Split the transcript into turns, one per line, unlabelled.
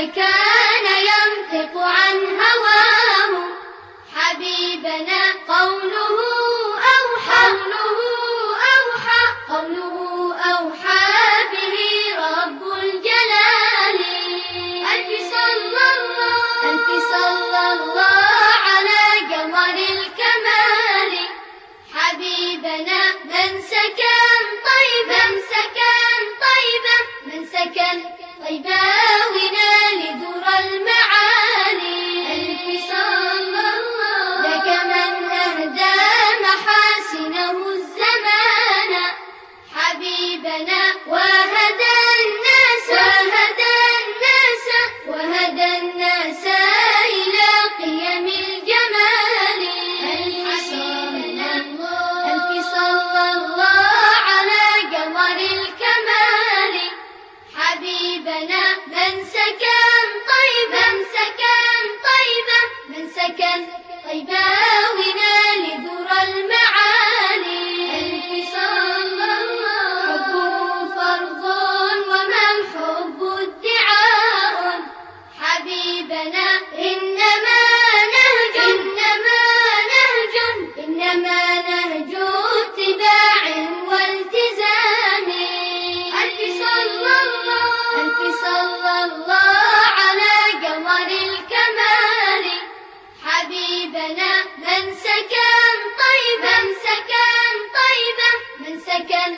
بل كان ينطق عن هواه. حبيبنا قوله أوحى. قوله أوحى. قوله طيبنا من سكن طيبا سكن طيبا من سكن طيبا. ألف صلى الله على قمر الكمال. حبيبنا من سكن طيبا من سكن من سكن